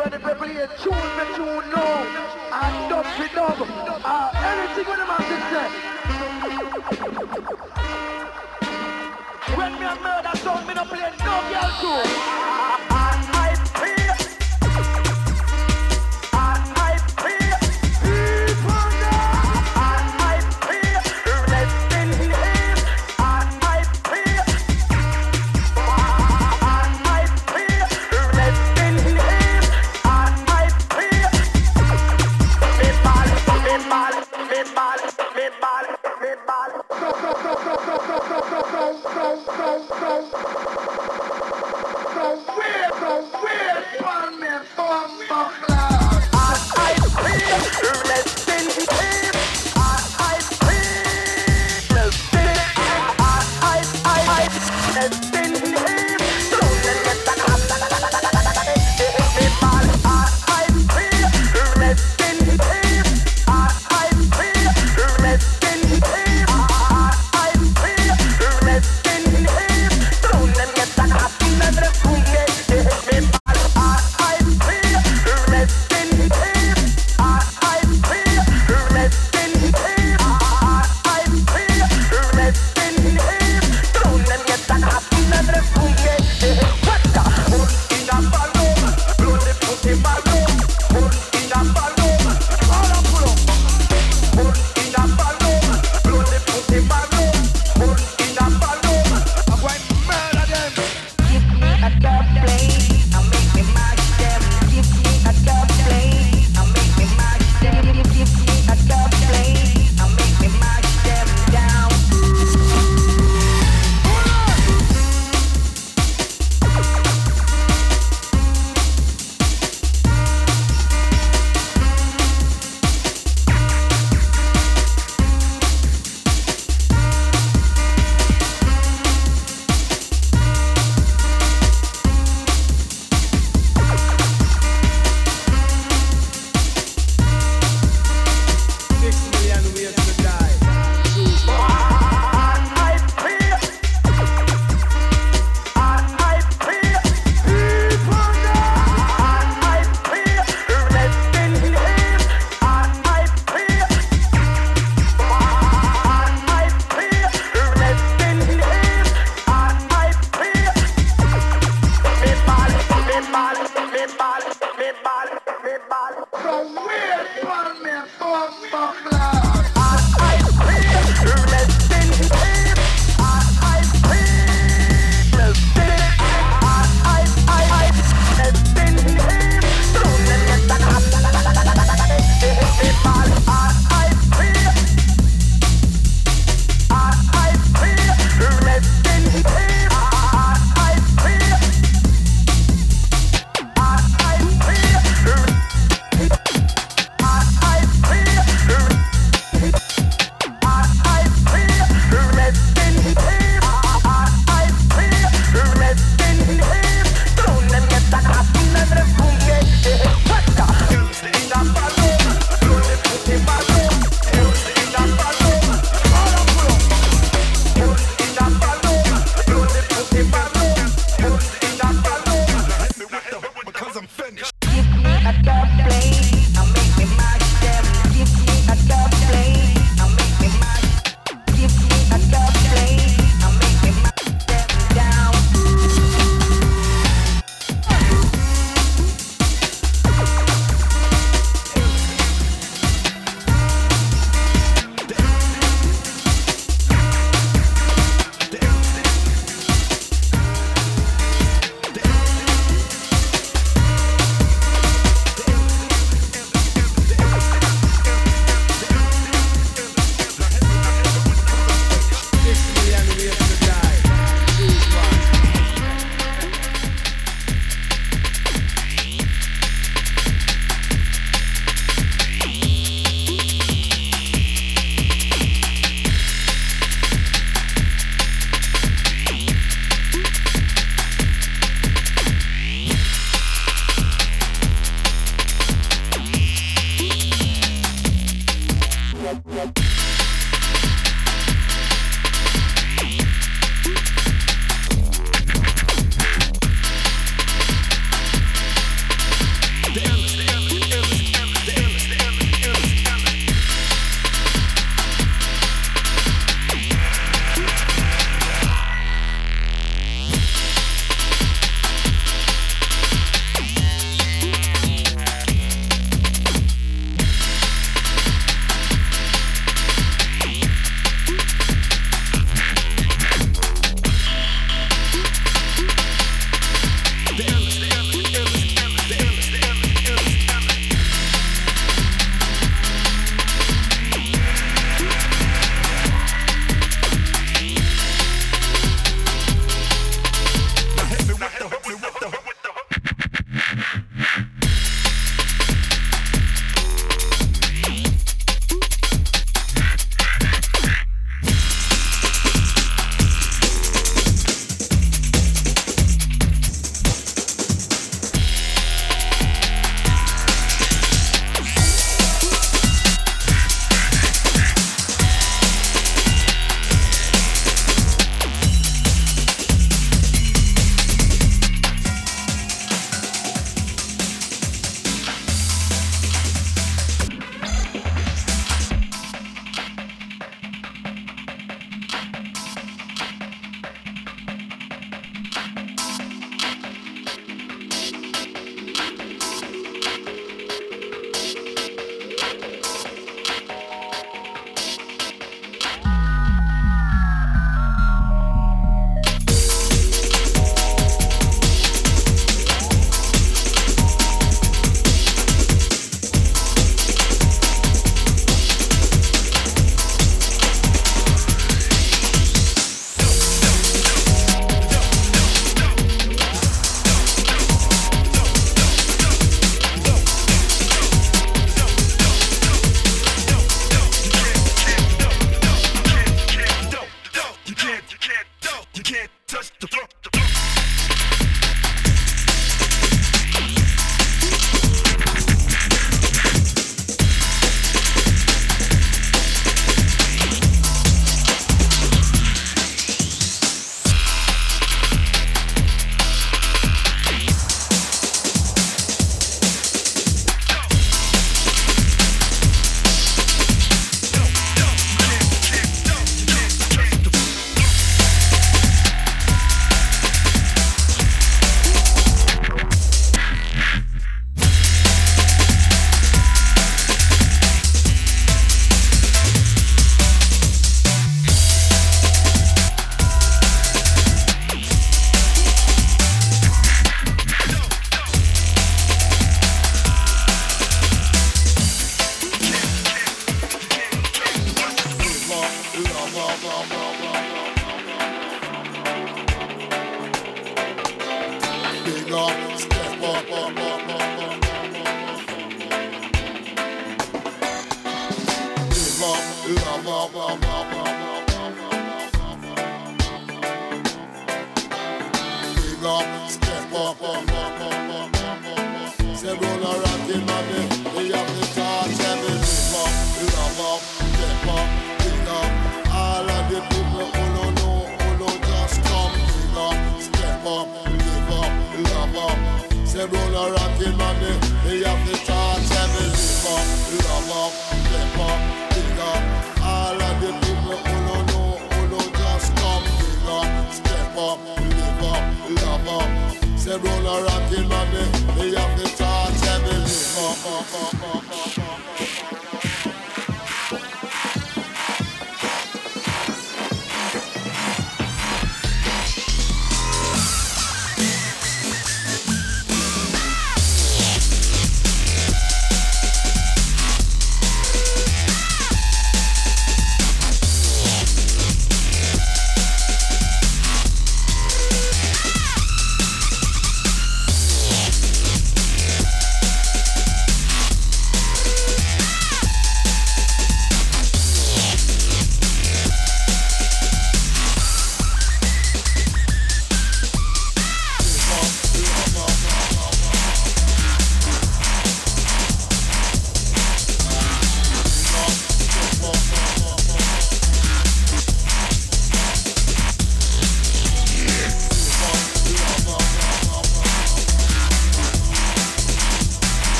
ready to play tune me tune now. And dub me dub. Uh, anything with the massive say. When me a murder song, me no play no girl tune.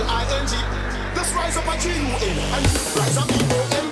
L-I-N-G. Let's rise up a G-U-N and rise up E-O-M.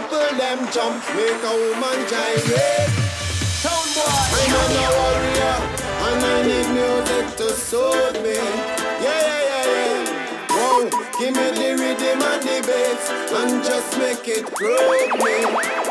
people them jump, make a woman gyrate. Sound boy. I'm a warrior, and I need music to soothe me. Yeah, yeah, yeah, yeah. Whoa, give me the rhythm and the bass, and just make it groove me.